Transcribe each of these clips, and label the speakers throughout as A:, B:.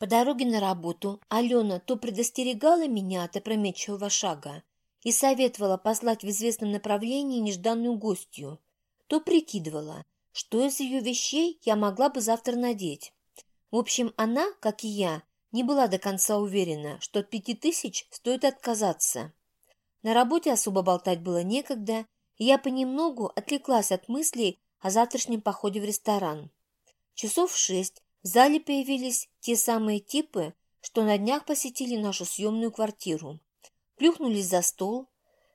A: По дороге на работу Алена то предостерегала меня от опрометчивого шага и советовала послать в известном направлении нежданную гостью, то прикидывала, что из ее вещей я могла бы завтра надеть. В общем, она, как и я, не была до конца уверена, что от пяти тысяч стоит отказаться. На работе особо болтать было некогда, и я понемногу отвлеклась от мыслей о завтрашнем походе в ресторан. Часов в шесть в зале появились те самые типы, что на днях посетили нашу съемную квартиру. Плюхнулись за стол,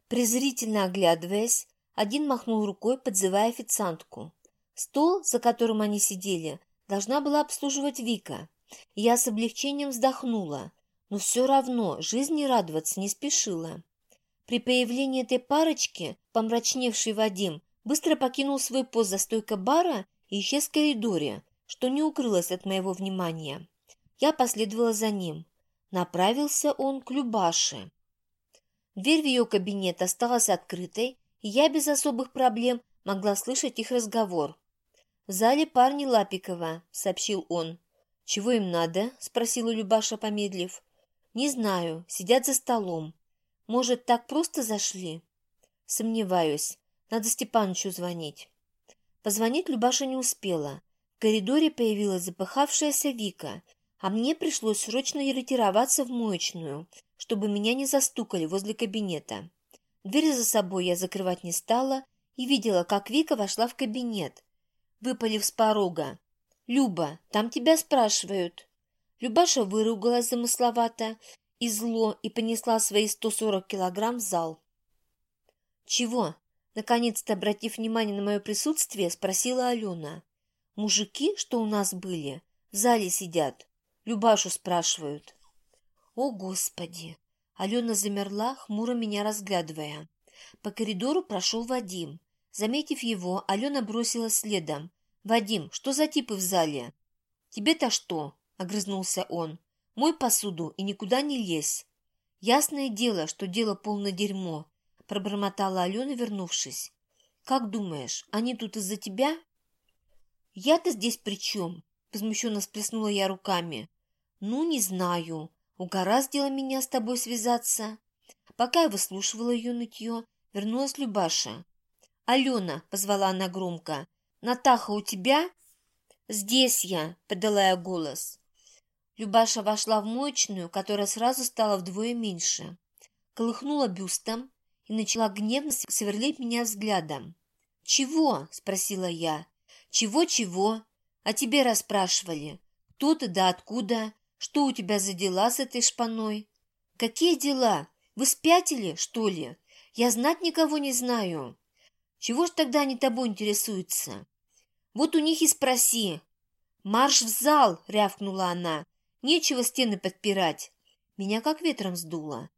A: презрительно оглядываясь, один махнул рукой, подзывая официантку. Стол, за которым они сидели, должна была обслуживать Вика. Я с облегчением вздохнула, но все равно жизни радоваться не спешила. При появлении этой парочки, помрачневший Вадим, быстро покинул свой пост за стойкой бара и исчез в коридоре, что не укрылось от моего внимания. Я последовала за ним. Направился он к Любаше. Дверь в ее кабинет осталась открытой, и я без особых проблем могла слышать их разговор. «В зале парни Лапикова», — сообщил он. «Чего им надо?» — спросила Любаша, помедлив. «Не знаю. Сидят за столом. Может, так просто зашли?» «Сомневаюсь. Надо Степанычу звонить». Позвонить Любаша не успела. В коридоре появилась запыхавшаяся Вика, а мне пришлось срочно ретироваться в моечную, чтобы меня не застукали возле кабинета. Дверь за собой я закрывать не стала и видела, как Вика вошла в кабинет, выпалив с порога. «Люба, там тебя спрашивают». Любаша выругалась замысловато и зло и понесла свои 140 килограмм в зал. «Чего?» Наконец-то, обратив внимание на мое присутствие, спросила Алена. Мужики, что у нас были, в зале сидят. Любашу спрашивают. О, Господи! Алена замерла, хмуро меня разглядывая. По коридору прошел Вадим. Заметив его, Алена бросила следом. «Вадим, что за типы в зале?» «Тебе-то что?» — огрызнулся он. «Мой посуду и никуда не лезь». «Ясное дело, что дело полное дерьмо», — пробормотала Алена, вернувшись. «Как думаешь, они тут из-за тебя?» «Я-то здесь при чем?» — возмущенно сплеснула я руками. «Ну, не знаю. Угораздило меня с тобой связаться». Пока я выслушивала ее нытье, вернулась Любаша. «Алена!» — позвала она громко. «Натаха у тебя?» «Здесь я!» — подала я голос. Любаша вошла в моечную, которая сразу стала вдвое меньше. Колыхнула бюстом и начала гневно сверлить меня взглядом. «Чего?» — спросила я. «Чего-чего? А тебе расспрашивали. Кто ты да откуда? Что у тебя за дела с этой шпаной?» «Какие дела? Вы спятили, что ли? Я знать никого не знаю. Чего ж тогда они тобой интересуются?» «Вот у них и спроси». «Марш в зал!» — рявкнула она. «Нечего стены подпирать». Меня как ветром сдуло.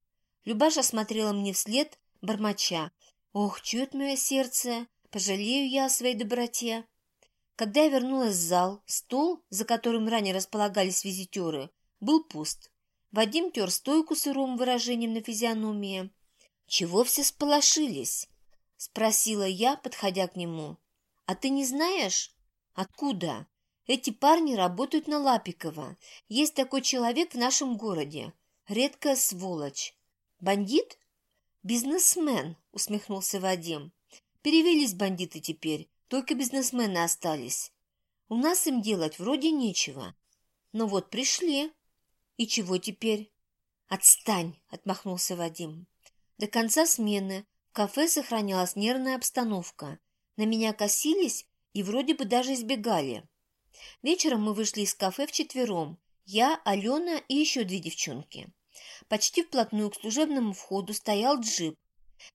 A: Любаша смотрела мне вслед, бормоча. «Ох, чует мое сердце! Пожалею я о своей доброте!» Когда я вернулась в зал, стол, за которым ранее располагались визитеры, был пуст. Вадим тер стойку сырым выражением на физиономии. «Чего все сполошились?» — спросила я, подходя к нему. «А ты не знаешь?» «Откуда?» «Эти парни работают на Лапикова. Есть такой человек в нашем городе. Редкая сволочь». «Бандит?» «Бизнесмен», — усмехнулся Вадим. «Перевелись бандиты теперь. Только бизнесмены остались. У нас им делать вроде нечего. Но вот пришли. И чего теперь? Отстань, отмахнулся Вадим. До конца смены в кафе сохранялась нервная обстановка. На меня косились и вроде бы даже избегали. Вечером мы вышли из кафе вчетвером. Я, Алена и еще две девчонки. Почти вплотную к служебному входу стоял джип,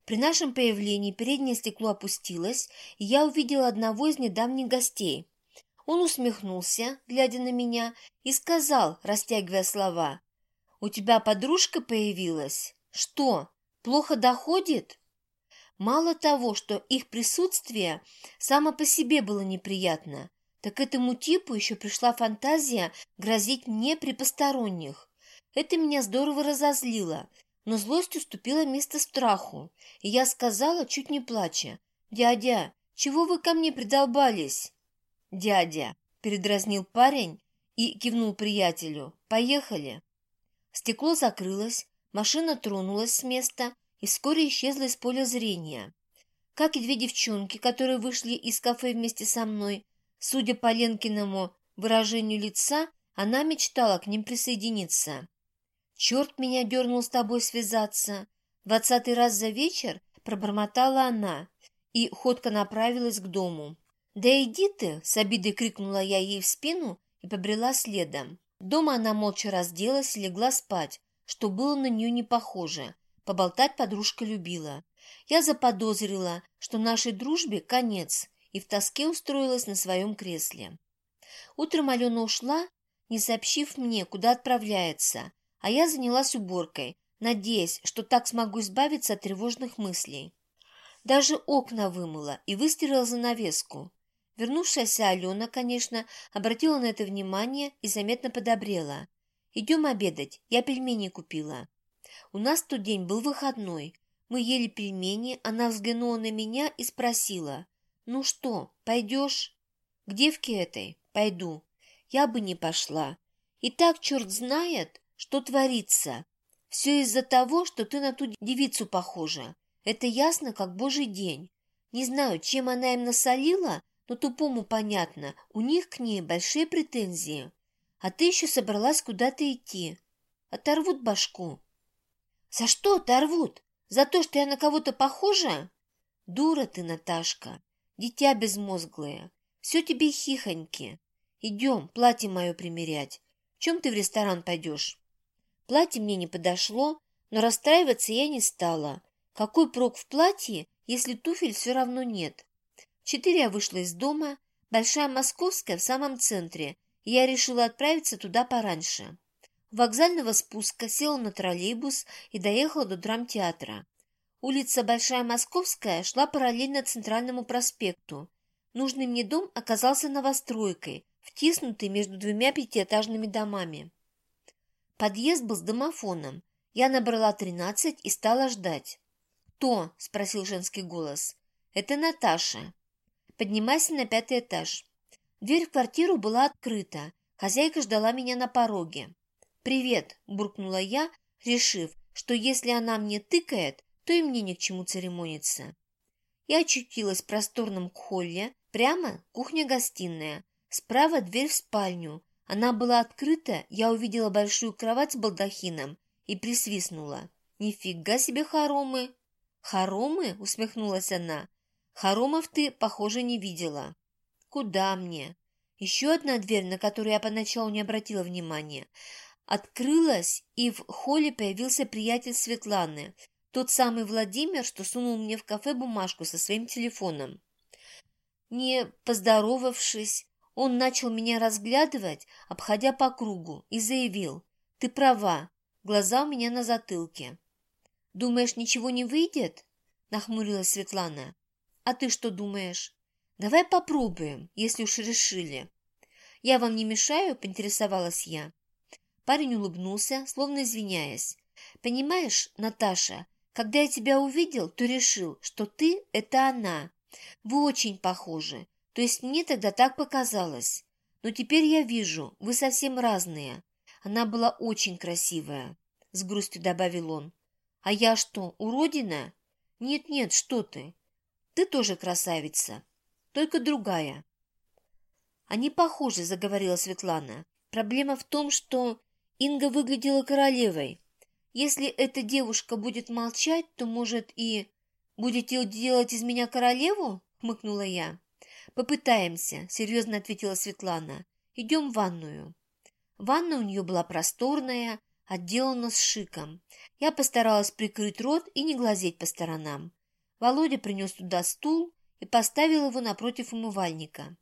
A: при нашем появлении переднее стекло опустилось, и я увидела одного из недавних гостей. Он усмехнулся, глядя на меня, и сказал, растягивая слова, «У тебя подружка появилась? Что, плохо доходит?» Мало того, что их присутствие само по себе было неприятно, так этому типу еще пришла фантазия грозить мне при посторонних. Это меня здорово разозлило, но злость уступила место страху, и я сказала, чуть не плача, «Дядя, чего вы ко мне придолбались?» «Дядя», — передразнил парень и кивнул приятелю. «Поехали!» Стекло закрылось, машина тронулась с места и вскоре исчезла из поля зрения. Как и две девчонки, которые вышли из кафе вместе со мной, судя по Ленкиному выражению лица, она мечтала к ним присоединиться. «Черт меня дернул с тобой связаться!» Двадцатый раз за вечер пробормотала она и ходко направилась к дому. «Да иди ты!» — с обидой крикнула я ей в спину и побрела следом. Дома она молча разделась и легла спать, что было на нее не похоже. Поболтать подружка любила. Я заподозрила, что нашей дружбе конец, и в тоске устроилась на своем кресле. Утром Алена ушла, не сообщив мне, куда отправляется, а я занялась уборкой, надеясь, что так смогу избавиться от тревожных мыслей. Даже окна вымыла и выстирала занавеску. Вернувшаяся Алена, конечно, обратила на это внимание и заметно подобрела. «Идем обедать, я пельмени купила». У нас тот день был выходной. Мы ели пельмени, она взглянула на меня и спросила. «Ну что, пойдешь?» «К девке этой? Пойду». Я бы не пошла. И так черт знает, что творится. Все из-за того, что ты на ту девицу похожа. Это ясно, как божий день. Не знаю, чем она им насолила, но тупому понятно, у них к ней большие претензии. А ты еще собралась куда-то идти. Оторвут башку. За что оторвут? За то, что я на кого-то похожа? Дура ты, Наташка, дитя безмозглое. Все тебе хихоньки. Идем, платье мое примерять. В чем ты в ресторан пойдешь? Платье мне не подошло, но расстраиваться я не стала. Какой прок в платье, если туфель все равно нет? Четыре я вышла из дома, Большая Московская в самом центре, я решила отправиться туда пораньше. У вокзального спуска села на троллейбус и доехала до драмтеатра. Улица Большая Московская шла параллельно Центральному проспекту. Нужный мне дом оказался новостройкой, втиснутый между двумя пятиэтажными домами. Подъезд был с домофоном. Я набрала тринадцать и стала ждать. «Кто?» – спросил женский голос. «Это Наташа». Поднимайся на пятый этаж. Дверь в квартиру была открыта. Хозяйка ждала меня на пороге. «Привет!» – буркнула я, решив, что если она мне тыкает, то и мне ни к чему церемониться. Я очутилась в просторном холле, прямо кухня-гостиная, справа дверь в спальню, она была открыта, я увидела большую кровать с балдахином и присвистнула. «Нифига себе хоромы!» «Хоромы?» — усмехнулась она. «Хоромов ты, похоже, не видела». «Куда мне?» Еще одна дверь, на которую я поначалу не обратила внимания, открылась, и в холле появился приятель Светланы, тот самый Владимир, что сунул мне в кафе бумажку со своим телефоном. Не поздоровавшись, он начал меня разглядывать, обходя по кругу, и заявил, «Ты права, глаза у меня на затылке». «Думаешь, ничего не выйдет?» – нахмурилась Светлана. «А ты что думаешь?» «Давай попробуем, если уж решили». «Я вам не мешаю?» – поинтересовалась я. Парень улыбнулся, словно извиняясь. «Понимаешь, Наташа, когда я тебя увидел, то решил, что ты – это она. Вы очень похожи. То есть мне тогда так показалось. Но теперь я вижу, вы совсем разные. Она была очень красивая, — с грустью добавил он. А я что, уродина? Нет-нет, что ты. Ты тоже красавица, только другая. Они похожи, — заговорила Светлана. Проблема в том, что Инга выглядела королевой. Если эта девушка будет молчать, то, может, и... Будете делать из меня королеву? — хмыкнула я. «Попытаемся», — серьезно ответила Светлана. «Идем в ванную». Ванна у нее была просторная, отделана с шиком. Я постаралась прикрыть рот и не глазеть по сторонам. Володя принес туда стул и поставил его напротив умывальника.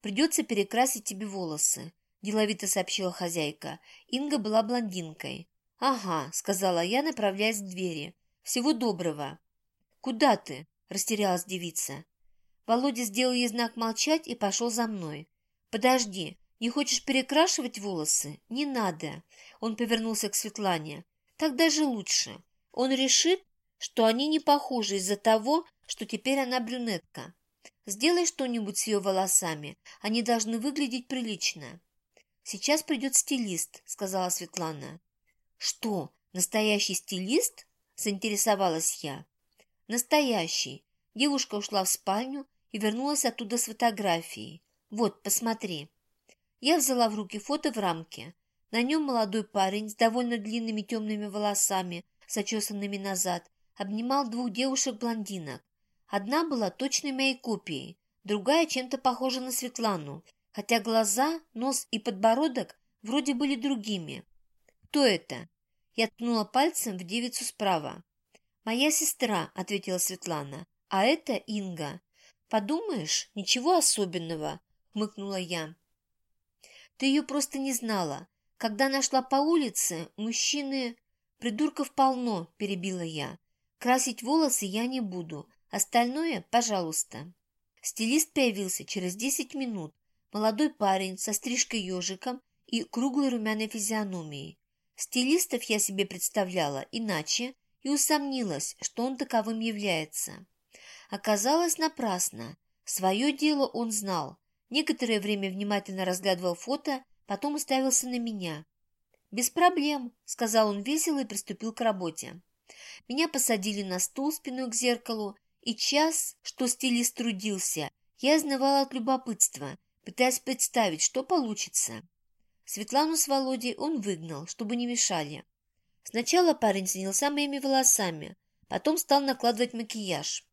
A: «Придется перекрасить тебе волосы», — деловито сообщила хозяйка. Инга была блондинкой. «Ага», — сказала я, направляясь к двери. «Всего доброго». «Куда ты?» — растерялась девица. Володя сделал ей знак молчать и пошел за мной. «Подожди, не хочешь перекрашивать волосы? Не надо!» Он повернулся к Светлане. «Так даже лучше. Он решит, что они не похожи из-за того, что теперь она брюнетка. Сделай что-нибудь с ее волосами, они должны выглядеть прилично». сейчас придет стилист», — сказала Светлана. «Что, настоящий стилист?» — заинтересовалась я. «Настоящий». Девушка ушла в спальню и вернулась оттуда с фотографией. «Вот, посмотри». Я взяла в руки фото в рамке. На нем молодой парень с довольно длинными темными волосами, зачесанными назад, обнимал двух девушек-блондинок. Одна была точной моей копией, другая чем-то похожа на Светлану, хотя глаза, нос и подбородок вроде были другими. «Кто это?» Я ткнула пальцем в девицу справа. «Моя сестра», — ответила Светлана, — «а это Инга». «Подумаешь, ничего особенного», — хмыкнула я. «Ты ее просто не знала. Когда нашла по улице, мужчины...» «Придурков полно», — перебила я. «Красить волосы я не буду. Остальное, пожалуйста». Стилист появился через десять минут. Молодой парень со стрижкой ежиком и круглой румяной физиономией. Стилистов я себе представляла иначе и усомнилась, что он таковым является. Оказалось напрасно. Свое дело он знал. Некоторое время внимательно разглядывал фото, потом уставился на меня. «Без проблем», — сказал он весело и приступил к работе. Меня посадили на стул спиной к зеркалу, и час, что стилист трудился, я изнывала от любопытства, пытаясь представить, что получится. Светлану с Володей он выгнал, чтобы не мешали. Сначала парень занялся моими волосами, потом стал накладывать макияж.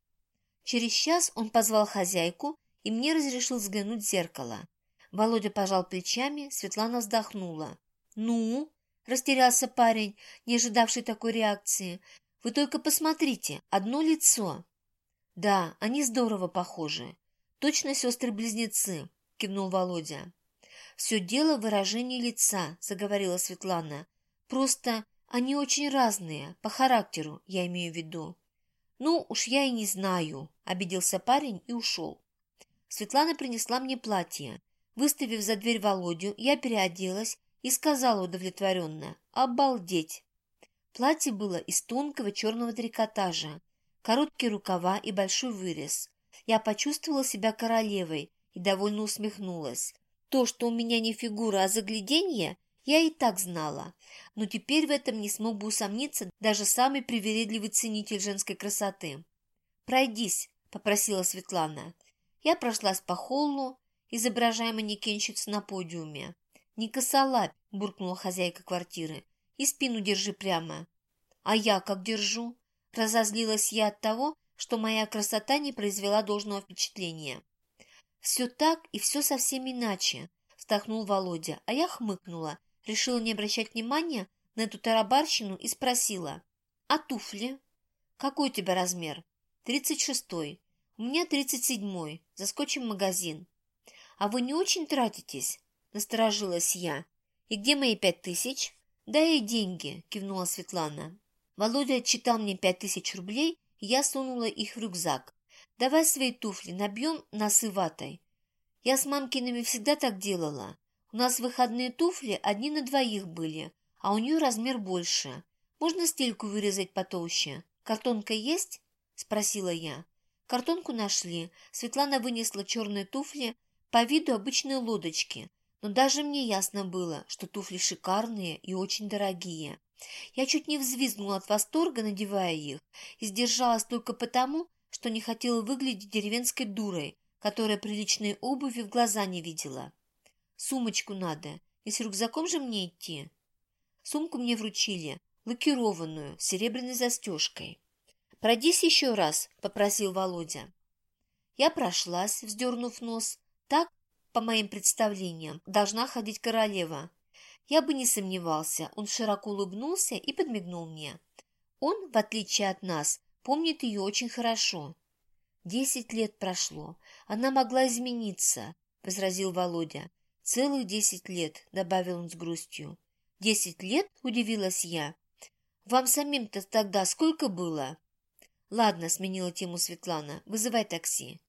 A: Через час он позвал хозяйку, и мне разрешил взглянуть в зеркало. Володя пожал плечами, Светлана вздохнула. «Ну?» – растерялся парень, не ожидавший такой реакции. «Вы только посмотрите, одно лицо». «Да, они здорово похожи. Точно сестры-близнецы», – кивнул Володя. «Все дело в выражении лица», – заговорила Светлана. «Просто они очень разные, по характеру, я имею в виду». «Ну, уж я и не знаю», – обиделся парень и ушел. Светлана принесла мне платье. Выставив за дверь Володю, я переоделась и сказала удовлетворенно «Обалдеть!». Платье было из тонкого черного трикотажа, короткие рукава и большой вырез. Я почувствовала себя королевой и довольно усмехнулась. То, что у меня не фигура, а загляденье, я и так знала. Но теперь в этом не смог бы усомниться даже самый привередливый ценитель женской красоты. «Пройдись», — попросила Светлана. Я прошлась по холлу, изображая манекенщицу на подиуме. «Не косолапь», — буркнула хозяйка квартиры, — «и спину держи прямо». «А я как держу?» Разозлилась я от того, что моя красота не произвела должного впечатления. «Все так и все совсем иначе», — вздохнул Володя, а я хмыкнула, решила не обращать внимания на эту тарабарщину и спросила. «А туфли?» «Какой у тебя размер?» «Тридцать шестой. У меня тридцать седьмой. Заскочим в магазин». «А вы не очень тратитесь?» — насторожилась я. «И где мои пять тысяч?» «Да и деньги», — кивнула Светлана. Володя отчитал мне пять тысяч рублей, я сунула их в рюкзак. «Давай свои туфли, набьем носы ватой». Я с мамкиными всегда так делала. У нас выходные туфли одни на двоих были, а у нее размер больше. Можно стельку вырезать потолще? Картонка есть?» – спросила я. Картонку нашли. Светлана вынесла черные туфли, по виду обычные лодочки. Но даже мне ясно было, что туфли шикарные и очень дорогие. Я чуть не взвизгнула от восторга, надевая их, и сдержалась только потому, что не хотела выглядеть деревенской дурой, которая приличной обуви в глаза не видела. Сумочку надо, и с рюкзаком же мне идти. Сумку мне вручили, лакированную, с серебряной застежкой. «Пройдись еще раз», — попросил Володя. Я прошлась, вздернув нос. Так, по моим представлениям, должна ходить королева. Я бы не сомневался, он широко улыбнулся и подмигнул мне. Он, в отличие от нас, помнит ее очень хорошо. Десять лет прошло. Она могла измениться, — возразил Володя. Целых десять лет, — добавил он с грустью. Десять лет? — удивилась я. Вам самим-то тогда сколько было? Ладно, — сменила тему Светлана, — вызывай такси.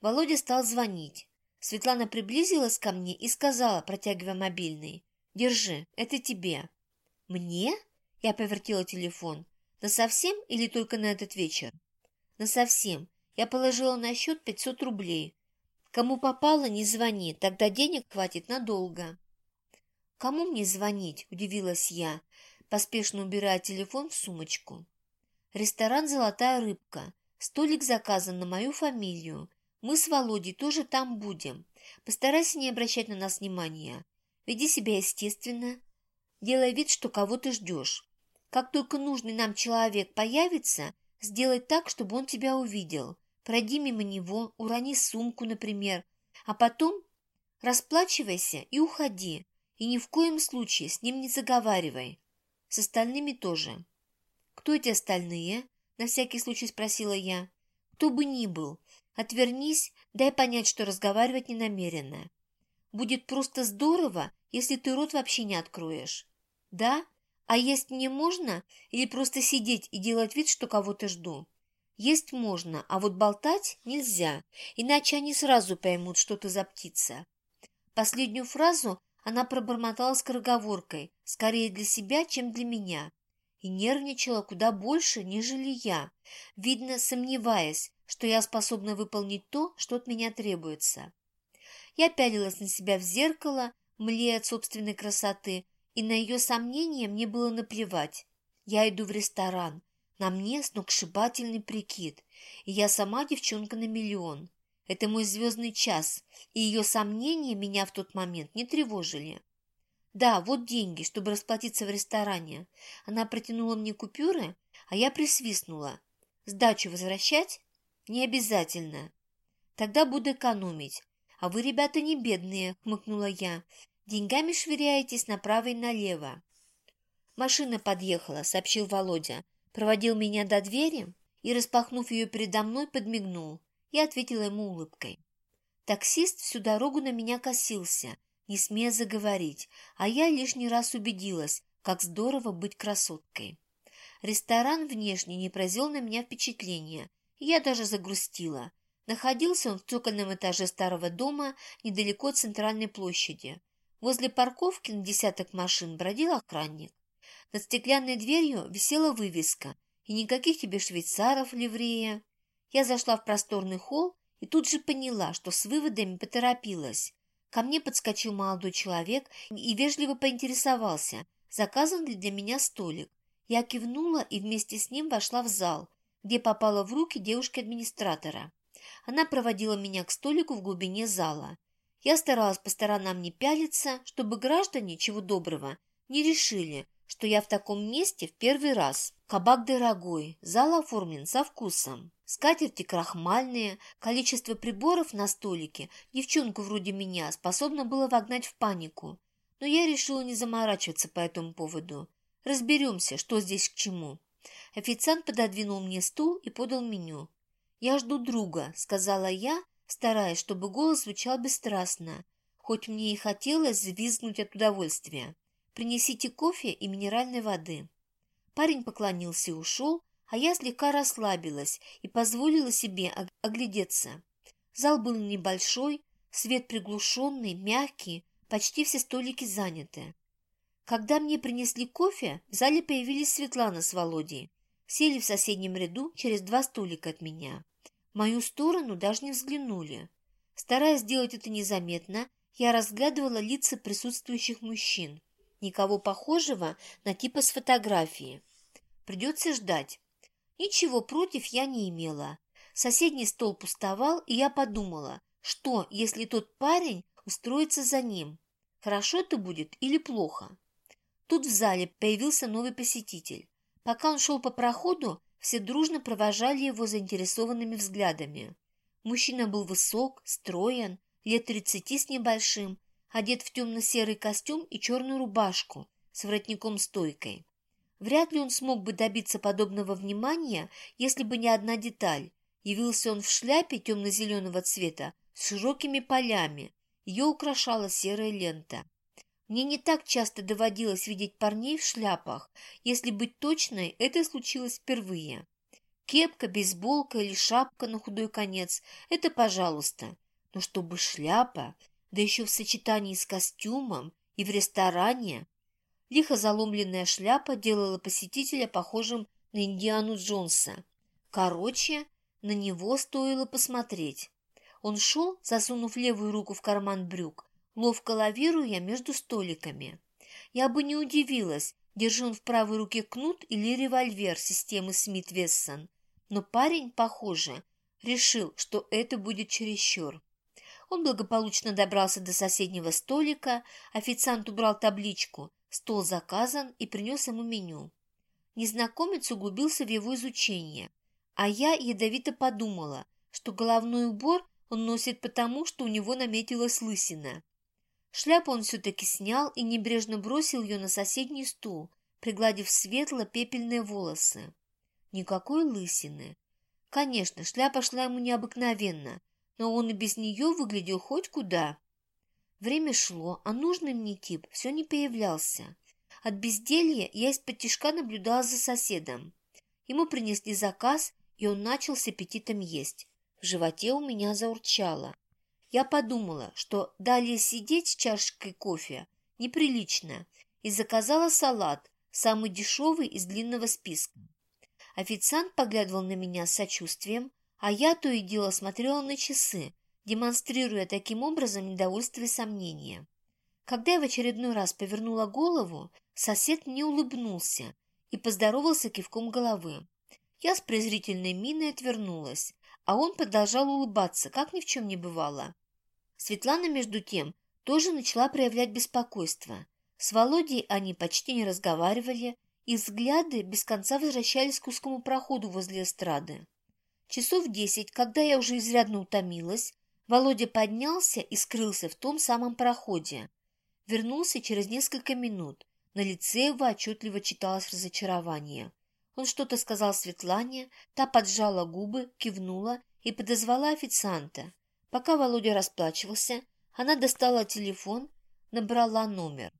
A: Володя стал звонить. Светлана приблизилась ко мне и сказала, протягивая мобильный. «Держи, это тебе». «Мне?» — я повертела телефон. На совсем или только на этот вечер?» На совсем. Я положила на счет пятьсот рублей. Кому попало, не звони, тогда денег хватит надолго. Кому мне звонить?» – удивилась я, поспешно убирая телефон в сумочку. Ресторан «Золотая рыбка». Столик заказан на мою фамилию. Мы с Володей тоже там будем. Постарайся не обращать на нас внимания. Веди себя естественно. Делай вид, что кого ты ждешь. Как только нужный нам человек появится, сделай так, чтобы он тебя увидел. Пройди мимо него, урони сумку, например, а потом расплачивайся и уходи. И ни в коем случае с ним не заговаривай. С остальными тоже. Кто эти остальные? На всякий случай спросила я. Кто бы ни был, отвернись, дай понять, что разговаривать не намерена. Будет просто здорово, если ты рот вообще не откроешь. Да? А есть мне можно или просто сидеть и делать вид, что кого-то жду? Есть можно, а вот болтать нельзя, иначе они сразу поймут, что ты за птица. Последнюю фразу она пробормотала скороговоркой, скорее для себя, чем для меня, и нервничала куда больше, нежели я, видно, сомневаясь, что я способна выполнить то, что от меня требуется. Я пялилась на себя в зеркало, млея от собственной красоты, и на ее сомнения мне было наплевать. Я иду в ресторан, на мне сногсшибательный прикид, и я сама девчонка на миллион. Это мой звездный час, и ее сомнения меня в тот момент не тревожили. Да, вот деньги, чтобы расплатиться в ресторане. Она протянула мне купюры, а я присвистнула. Сдачу возвращать? Не обязательно. Тогда буду экономить. А вы, ребята, не бедные, хмыкнула я. Деньгами швыряетесь направо и налево. Машина подъехала, сообщил Володя. Проводил меня до двери и, распахнув ее передо мной, подмигнул. Я ответила ему улыбкой. Таксист всю дорогу на меня косился, не смея заговорить, а я лишний раз убедилась, как здорово быть красоткой. Ресторан внешне не произвел на меня впечатления, я даже загрустила. Находился он в цокольном этаже старого дома недалеко от центральной площади. Возле парковки на десяток машин бродил охранник. Над стеклянной дверью висела вывеска, и никаких тебе швейцаров ливрея. Я зашла в просторный холл и тут же поняла, что с выводами поторопилась. Ко мне подскочил молодой человек и вежливо поинтересовался, заказан ли для меня столик. Я кивнула и вместе с ним вошла в зал, где попала в руки девушки-администратора. Она проводила меня к столику в глубине зала. Я старалась по сторонам не пялиться, чтобы граждане, чего доброго, не решили, что я в таком месте в первый раз. Кабак дорогой, зал оформлен со вкусом. Скатерти крахмальные, количество приборов на столике девчонку вроде меня способно было вогнать в панику. Но я решила не заморачиваться по этому поводу. Разберемся, что здесь к чему. Официант пододвинул мне стул и подал меню. «Я жду друга», — сказала я, стараясь, чтобы голос звучал бесстрастно, хоть мне и хотелось взвизгнуть от удовольствия. «Принесите кофе и минеральной воды». Парень поклонился и ушел, а я слегка расслабилась и позволила себе оглядеться. Зал был небольшой, свет приглушенный, мягкий, почти все столики заняты. Когда мне принесли кофе, в зале появились Светлана с Володей. Сели в соседнем ряду через два столика от меня мою сторону даже не взглянули. Стараясь сделать это незаметно, я разглядывала лица присутствующих мужчин. Никого похожего на типа с фотографии. Придется ждать. Ничего против я не имела. Соседний стол пустовал, и я подумала, что, если тот парень устроится за ним? Хорошо это будет или плохо? Тут в зале появился новый посетитель. Пока он шел по проходу, все дружно провожали его заинтересованными взглядами. Мужчина был высок, строен, лет тридцати с небольшим, одет в темно-серый костюм и черную рубашку с воротником-стойкой. Вряд ли он смог бы добиться подобного внимания, если бы не одна деталь. Явился он в шляпе темно-зеленого цвета с широкими полями. Ее украшала серая лента. Мне не так часто доводилось видеть парней в шляпах. Если быть точной, это случилось впервые. Кепка, бейсболка или шапка на худой конец – это пожалуйста. Но чтобы шляпа, да еще в сочетании с костюмом и в ресторане. Лихо заломленная шляпа делала посетителя похожим на Индиану Джонса. Короче, на него стоило посмотреть. Он шел, засунув левую руку в карман брюк, ловко лавируя между столиками. Я бы не удивилась, держи он в правой руке кнут или револьвер системы Смит-Вессон. Но парень, похоже, решил, что это будет чересчур. Он благополучно добрался до соседнего столика, официант убрал табличку «Стол заказан» и принес ему меню. Незнакомец углубился в его изучение, а я ядовито подумала, что головной убор он носит потому, что у него наметилась лысина. Шляпу он все-таки снял и небрежно бросил ее на соседний стул, пригладив светло-пепельные волосы. Никакой лысины. Конечно, шляпа шла ему необыкновенно, но он и без нее выглядел хоть куда. Время шло, а нужный мне тип все не появлялся. От безделья я из-под тишка наблюдала за соседом. Ему принесли заказ, и он начал с аппетитом есть. В животе у меня заурчало. Я подумала, что далее сидеть с чашкой кофе неприлично, и заказала салат, самый дешевый из длинного списка. Официант поглядывал на меня с сочувствием, а я то и дело смотрела на часы, демонстрируя таким образом недовольство и сомнение. Когда я в очередной раз повернула голову, сосед мне улыбнулся и поздоровался кивком головы. Я с презрительной миной отвернулась, а он продолжал улыбаться, как ни в чем не бывало. Светлана, между тем, тоже начала проявлять беспокойство. С Володей они почти не разговаривали, и взгляды без конца возвращались к узкому проходу возле эстрады. Часов десять, когда я уже изрядно утомилась, Володя поднялся и скрылся в том самом проходе. Вернулся через несколько минут. На лице его отчетливо читалось разочарование. Он что-то сказал Светлане, та поджала губы, кивнула и подозвала официанта. Пока Володя расплачивался, она достала телефон, набрала номер.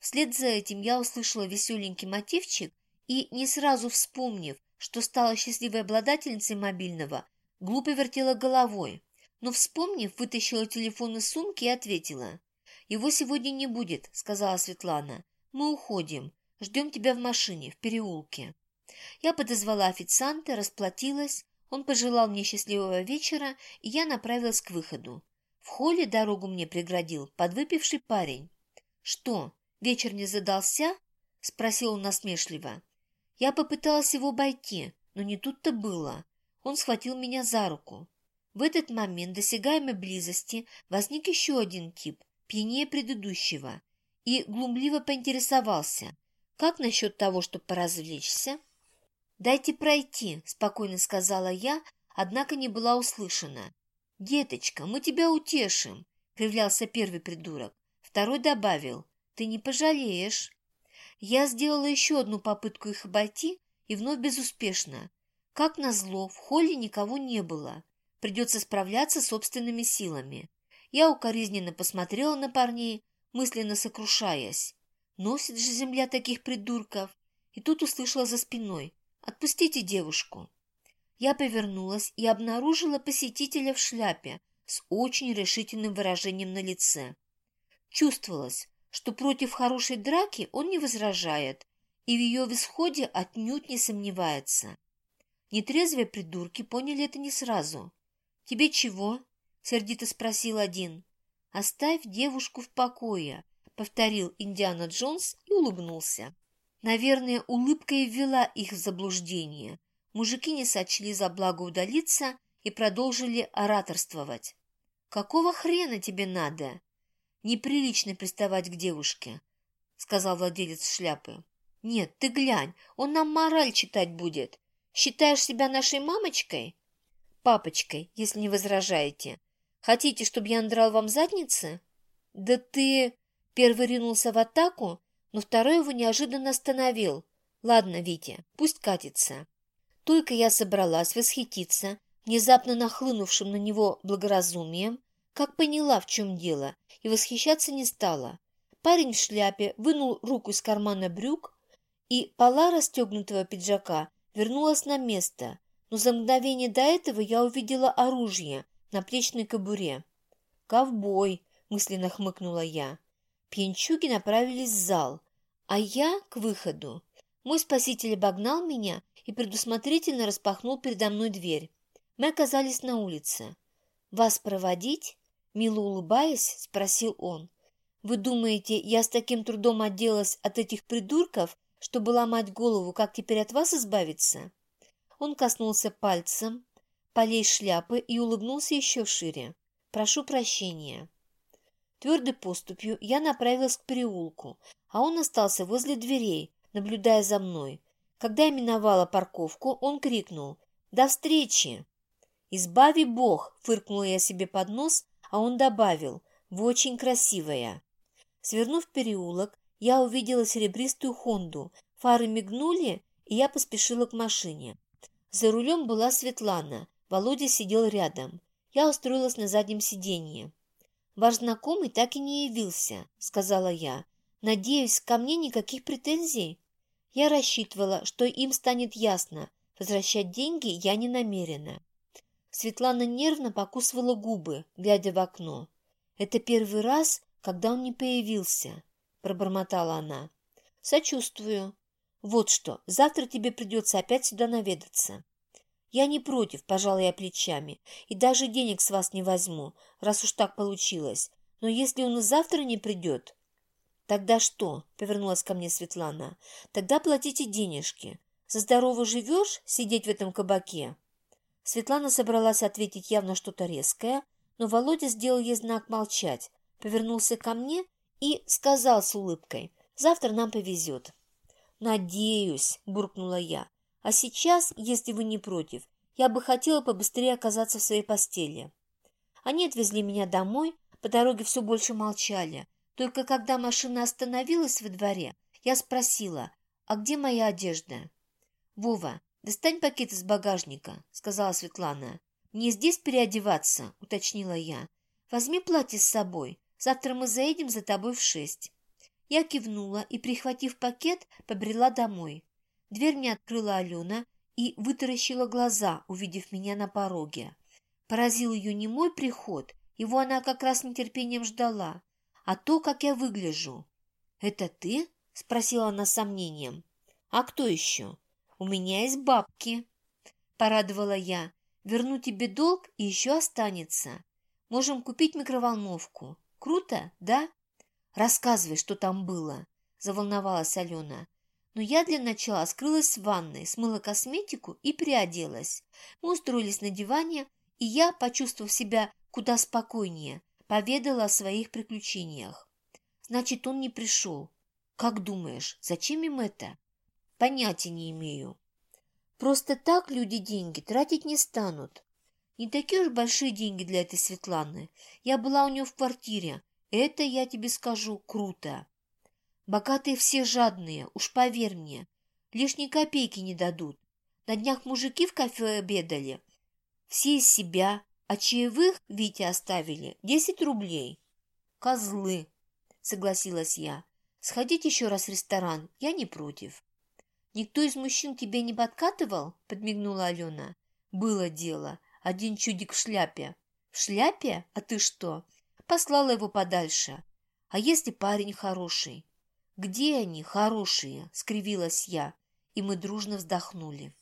A: Вслед за этим я услышала веселенький мотивчик и, не сразу вспомнив, что стала счастливой обладательницей мобильного, глупо вертела головой, но, вспомнив, вытащила телефон из сумки и ответила. «Его сегодня не будет», — сказала Светлана. «Мы уходим. Ждем тебя в машине, в переулке». Я подозвала официанта, расплатилась, он пожелал мне счастливого вечера, и я направилась к выходу. В холле дорогу мне преградил подвыпивший парень. «Что, вечер не задался?» — спросил он насмешливо. Я попыталась его обойти, но не тут-то было. Он схватил меня за руку. В этот момент досягаемой близости возник еще один тип, пьянее предыдущего, и глумливо поинтересовался, как насчет того, чтобы поразвлечься? «Дайте пройти», — спокойно сказала я, однако не была услышана. «Деточка, мы тебя утешим», — кривлялся первый придурок. Второй добавил, «Ты не пожалеешь». Я сделала еще одну попытку их обойти, и вновь безуспешно. Как назло, в холле никого не было. Придется справляться собственными силами. Я укоризненно посмотрела на парней, мысленно сокрушаясь. Носит же земля таких придурков. И тут услышала за спиной. «Отпустите девушку». Я повернулась и обнаружила посетителя в шляпе с очень решительным выражением на лице. Чувствовалось, что против хорошей драки он не возражает и в ее исходе отнюдь не сомневается. Нетрезвые придурки поняли это не сразу. «Тебе чего?» — сердито спросил один. «Оставь девушку в покое», — повторил Индиана Джонс и улыбнулся. Наверное, улыбка и ввела их в заблуждение. Мужики не сочли за благо удалиться и продолжили ораторствовать. «Какого хрена тебе надо?» неприлично приставать к девушке», — сказал владелец шляпы. «Нет, ты глянь, он нам мораль читать будет. Считаешь себя нашей мамочкой?» «Папочкой, если не возражаете. Хотите, чтобы я надрал вам задницы?» «Да ты...» Первый ринулся в атаку, но второй его неожиданно остановил. «Ладно, Витя, пусть катится». Только я собралась восхититься внезапно нахлынувшим на него благоразумием, как поняла, в чем дело, и восхищаться не стала. Парень в шляпе вынул руку из кармана брюк, и пола расстегнутого пиджака вернулась на место, но за мгновение до этого я увидела оружие на плечной кобуре. «Ковбой!» — мысленно хмыкнула я. Пьянчуги направились в зал, а я к выходу. Мой спаситель обогнал меня и предусмотрительно распахнул передо мной дверь. Мы оказались на улице. «Вас проводить?» Мило улыбаясь, спросил он. Вы думаете, я с таким трудом отделалась от этих придурков, чтобы ломать голову, как теперь от вас избавиться?» Он коснулся пальцем полей шляпы и улыбнулся еще шире. «Прошу прощения». Твердой поступью я направилась к переулку, а он остался возле дверей, наблюдая за мной. Когда я миновала парковку, он крикнул «До встречи!» «Избави Бог!» – фыркнула я себе под нос, а он добавил «Вы очень красивая!» Свернув переулок, я увидела серебристую Хонду. Фары мигнули, и я поспешила к машине. За рулем была Светлана. Володя сидел рядом. Я устроилась на заднем сиденье. «Ваш знакомый так и не явился», — сказала я. «Надеюсь, ко мне никаких претензий?» Я рассчитывала, что им станет ясно. Возвращать деньги я не намерена. Светлана нервно покусывала губы, глядя в окно. Это первый раз, когда он не появился, пробормотала она. Сочувствую. Вот что, завтра тебе придется опять сюда наведаться. Я не против, пожала я плечами, и даже денег с вас не возьму, раз уж так получилось. Но если он и завтра не придет... Тогда что? Повернулась ко мне Светлана. Тогда платите денежки. За здорово живешь сидеть в этом кабаке? Светлана собралась ответить явно что-то резкое, но Володя сделал ей знак молчать, повернулся ко мне и сказал с улыбкой, «Завтра нам повезет». «Надеюсь», – буркнула я. «А сейчас, если вы не против, я бы хотела побыстрее оказаться в своей постели». Они отвезли меня домой, по дороге все больше молчали. Только когда машина остановилась во дворе, я спросила, «А где моя одежда?» «Вова, достань пакет из багажника», – сказала Светлана. «Не здесь переодеваться», – уточнила я. «Возьми платье с собой. Завтра мы заедем за тобой в шесть». Я кивнула и, прихватив пакет, побрела домой. Дверь мне открыла Алена и вытаращила глаза, увидев меня на пороге. Поразил ее не мой приход, его она как раз нетерпением ждала, а то, как я выгляжу. «Это ты?» – спросила она с сомнением. «А кто еще?» «У меня есть бабки», – порадовала я. Верну тебе долг и еще останется. Можем купить микроволновку. Круто, да? Рассказывай, что там было, заволновалась Алена. Но я для начала скрылась в ванной, смыла косметику и приоделась. Мы устроились на диване, и я, почувствовав себя куда спокойнее, поведала о своих приключениях. Значит, он не пришел. Как думаешь, зачем им это? Понятия не имею. Просто так люди деньги тратить не станут. Не такие уж большие деньги для этой Светланы. Я была у нее в квартире. Это, я тебе скажу, круто. Богатые все жадные, уж поверь мне. Лишней копейки не дадут. На днях мужики в кафе обедали. Все из себя, а чаевых Вите оставили десять рублей. Козлы, согласилась я. Сходить еще раз в ресторан, я не против. «Никто из мужчин тебе не подкатывал?» – подмигнула Алена. «Было дело. Один чудик в шляпе». «В шляпе? А ты что?» Послала его подальше. «А если парень хороший?» «Где они, хорошие?» – скривилась я, и мы дружно вздохнули.